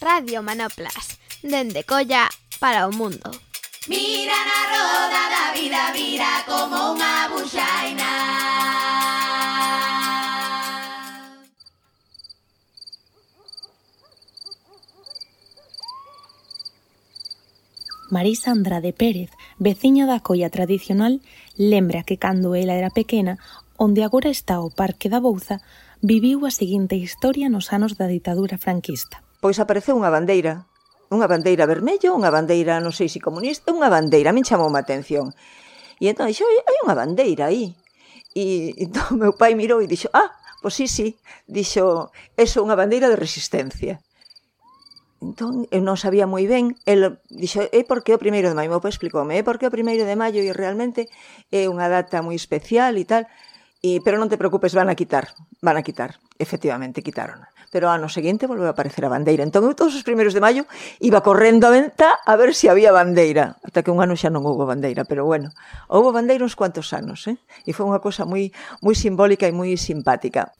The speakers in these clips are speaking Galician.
Radio Manoplas, dende Colla para o mundo. Mira na roda da vida, vira como unha buxaina. Marisa Andrade Pérez, veciña da colla tradicional, lembra que cando ela era pequena, onde agora está o Parque da Bouza, viviu a seguinte historia nos anos da ditadura franquista pois apareceu unha bandeira unha bandeira vermella, unha bandeira non sei se comunista, unha bandeira, a min chamou a atención. E entón dixo, hai unha bandeira aí. E entón meu pai mirou e dixo, ah, pois sí, sí, dixo, eso unha bandeira de resistencia. Entón, eu non sabía moi ben, el dixo, é porque o primeiro de maio, meu pai explicoume, é porque o primeiro de maio e realmente é unha data moi especial e tal, e, pero non te preocupes, van a quitar, van a quitar, efectivamente, quitaron pero ano seguinte volveu a aparecer a bandeira. Entón eu todos os primeiros de maio iba correndo a venta a ver se si había bandeira, ata que un ano xa non houbo bandeira, pero bueno, houbo bandeira uns cuantos anos, eh? E foi unha cosa moi moi simbólica e moi simpática.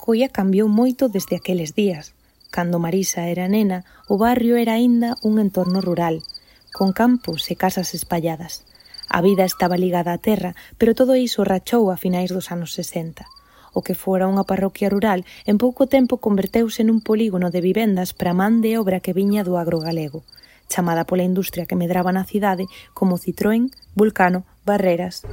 Coia cambiou moito desde aqueles días. Cando Marisa era nena, o barrio era aínda un entorno rural, con campos e casas espalladas. A vida estaba ligada á terra, pero todo iso rachou a finais dos anos 60 o que fora unha parroquia rural, en pouco tempo converteuse nun polígono de vivendas para man de obra que viña do agrogalego, chamada pola industria que medraba na cidade como Citroën, Vulcano, Barreras.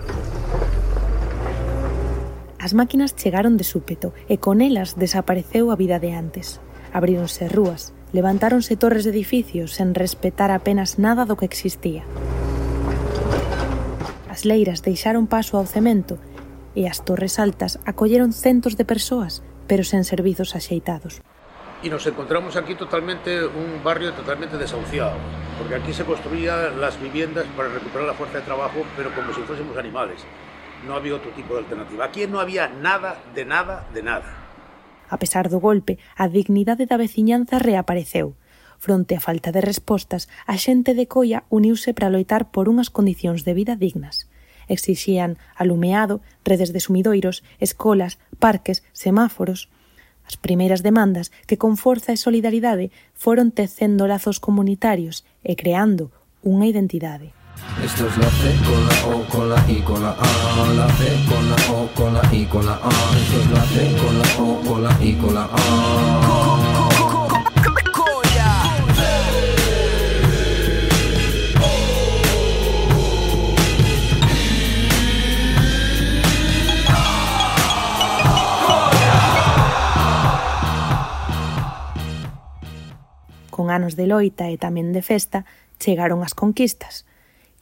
As máquinas chegaron de súpeto e con elas desapareceu a vida de antes. Abríronse rúas, levantáronse torres de edificios sen respetar apenas nada do que existía. As leiras deixaron paso ao cemento e as Torres Altas acolleron centos de persoas, pero sen servizos axeitados. E nos encontramos aquí totalmente un barrio totalmente desahuciado, porque aquí se construían las viviendas para recuperar la fuerza de trabajo, pero como si fuésemos animales. No había outro tipo de alternativa. Aquí no había nada, de nada, de nada. A pesar do golpe, a dignidade da veciñanza reapareceu. Fronte á falta de respostas, a xente de Coia uniuse para loitar por unhas condicións de vida dignas. Exixían alumeado, redes de sumidoiros, escolas, parques, semáforos... As primeiras demandas que con forza e solidaridade foron tecendo lazos comunitarios e creando unha identidade. Esto es la C con la O, con la I, con la A La C con la O, con la I, con la A. Esto es la C con la O, con la I, con la A. con anos de loita e tamén de festa, chegaron as conquistas.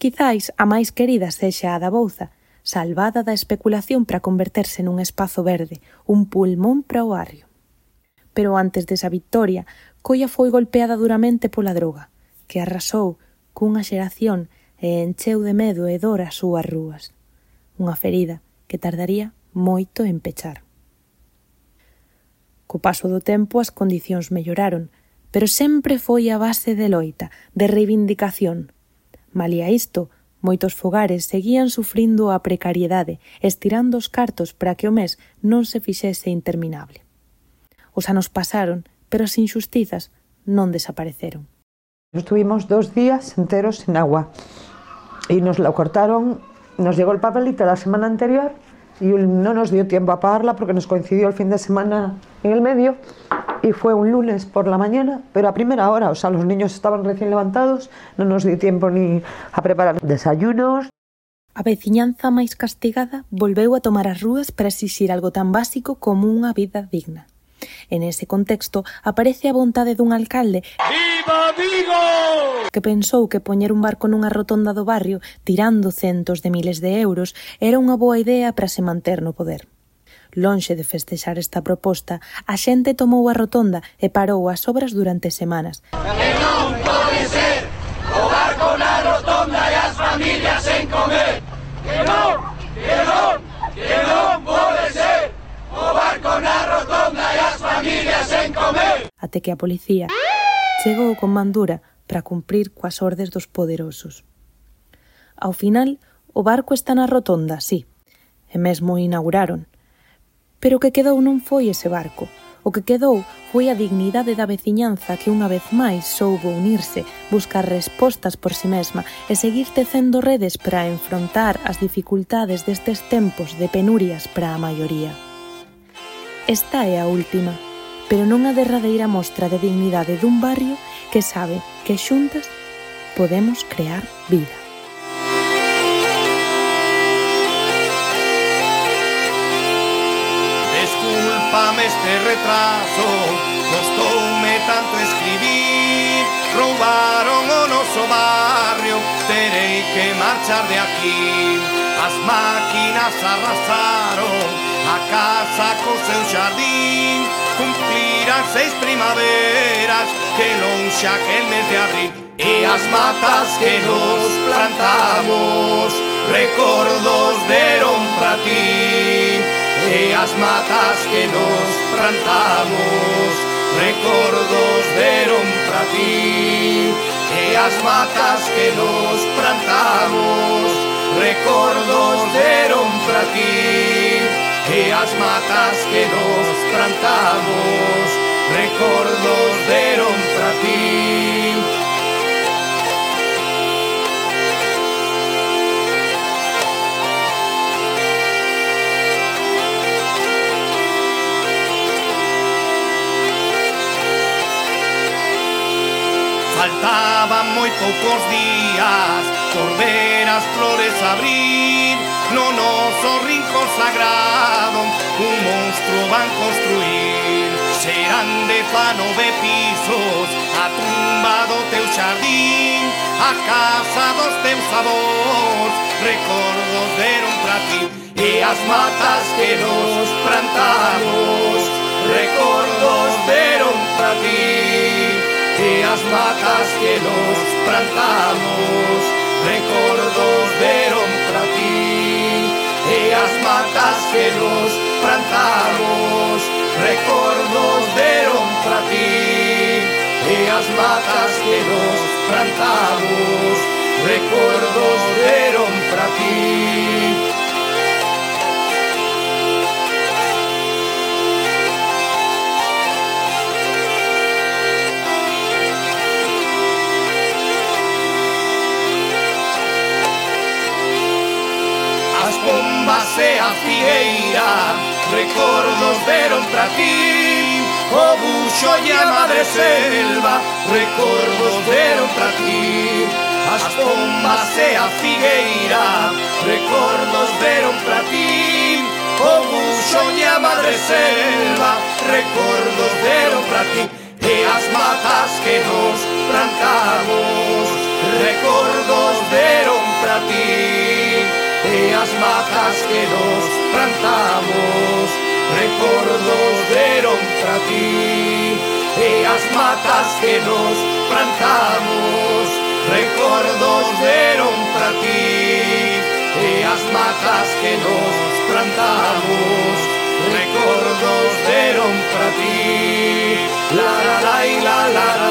Quizáis a máis querida sexa a da Bouza, salvada da especulación para converterse nun espazo verde, un pulmón para o barrio. Pero antes desa victoria, Colla foi golpeada duramente pola droga, que arrasou cunha xeración e encheu de medo e dor as súas rúas. Unha ferida que tardaría moito en pechar. Co paso do tempo as condicións melloraron, pero sempre foi a base de loita, de reivindicación. Malia isto, moitos fogares seguían sufrindo a precariedade, estirando os cartos para que o mes non se fixese interminable. Os anos pasaron, pero as injustizas non desapareceron. Estuvimos dos días enteros sin agua y nos la cortaron, nos llegó el papelito la semana anterior y no nos dio tiempo a pagarla porque nos coincidió el fin de semana en el medio y fue un lunes por la mañana, pero a primera hora, o sea, los niños estaban recién levantados, non nos dio tiempo ni a preparar desayunos. A veciñanza máis castigada volveu a tomar as rúas para exixir algo tan básico como unha vida digna. En ese contexto aparece a vontade dun alcalde Viva Vigo! que pensou que poñer un barco nunha rotonda do barrio tirando centos de miles de euros era unha boa idea para se manter no poder. Lonxe de festexar esta proposta, a xente tomou a rotonda e parou as obras durante semanas. Que non pode ser o barco na rotonda e as familias sen comer. Que non, que non, que non pode ser o barco na rotonda e as familias sen comer. Até que a policía chegou con mandura para cumprir coas ordes dos poderosos. Ao final, o barco está na rotonda, sí, e mesmo inauguraron, Pero o que quedou non foi ese barco. O que quedou foi a dignidade da veciñanza que unha vez máis soubo unirse, buscar respostas por si mesma e seguir tecendo redes para enfrontar as dificultades destes tempos de penurias para a maioría. Esta é a última, pero non a derradeira mostra de dignidade dun barrio que sabe que xuntas podemos crear vida. este retraso. Costoume tanto escribir. Roubaron o noso barrio. Terei que marchar de aquí. As máquinas arrasaron. A casa co seu xardín Cumplirán seis primaveras. Que lonxe aquel mes de abril. E as matas que nos plantamos. Recordos deron para ti E as matas que nos plantamos Recordos deron para ti. E as matas que nos plantamos Recordos deron para ti. E as matas que nos plantamos Recordos deron para ti poucos días Volver as flores a abrir No noso rincón sagrado Un monstruo van construir. Serán de fano de pisos A tumba do teu xardín A casa dos teus avós Recordos deron pra ti E as matas que nos plantamos Recordos deron pra ti e as matas que nos plantamos recordos deron para ti. E as matas que nos plantamos recordos deron para ti. E as matas que nos plantamos recordos deron para ti Recordos deron pra ti O buxo e madre selva. Recordos deron pra ti As pombas e a figueira. Recordos deron pra ti O buxo e madre selva. Recordos deron pra ti E as matas que nos plantamos. Recordos deron pra aldeas bajas que nos plantamos, recuerdos dieron para ti, ellas matas que nos plantamos, recuerdos dieron para ti, ellas matas que nos plantamos, recuerdos dieron para ti, la la la y la. la